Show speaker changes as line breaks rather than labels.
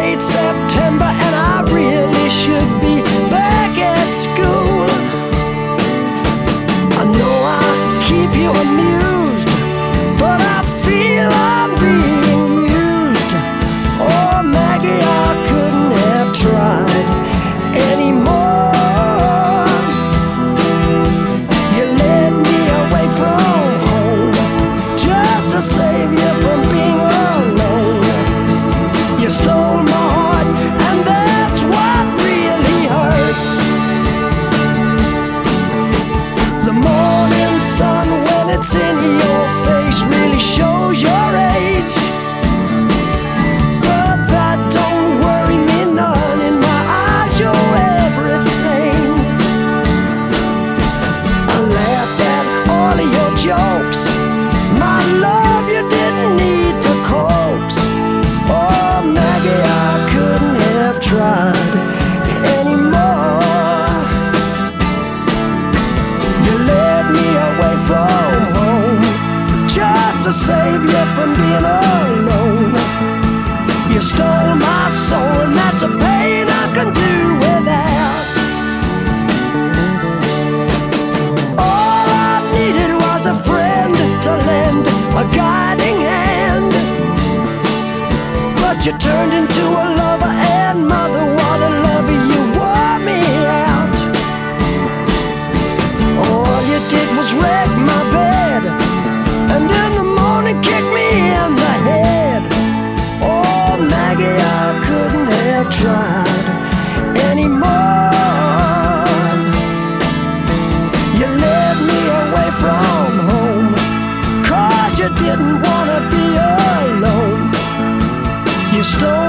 late September, and I really should be back at school. I know I keep you amused. It's a pain I can do without. All I needed was a friend to lend a guiding hand. But you turned into a lover, and mother, what a lover, you wore me out. All you did was wreck you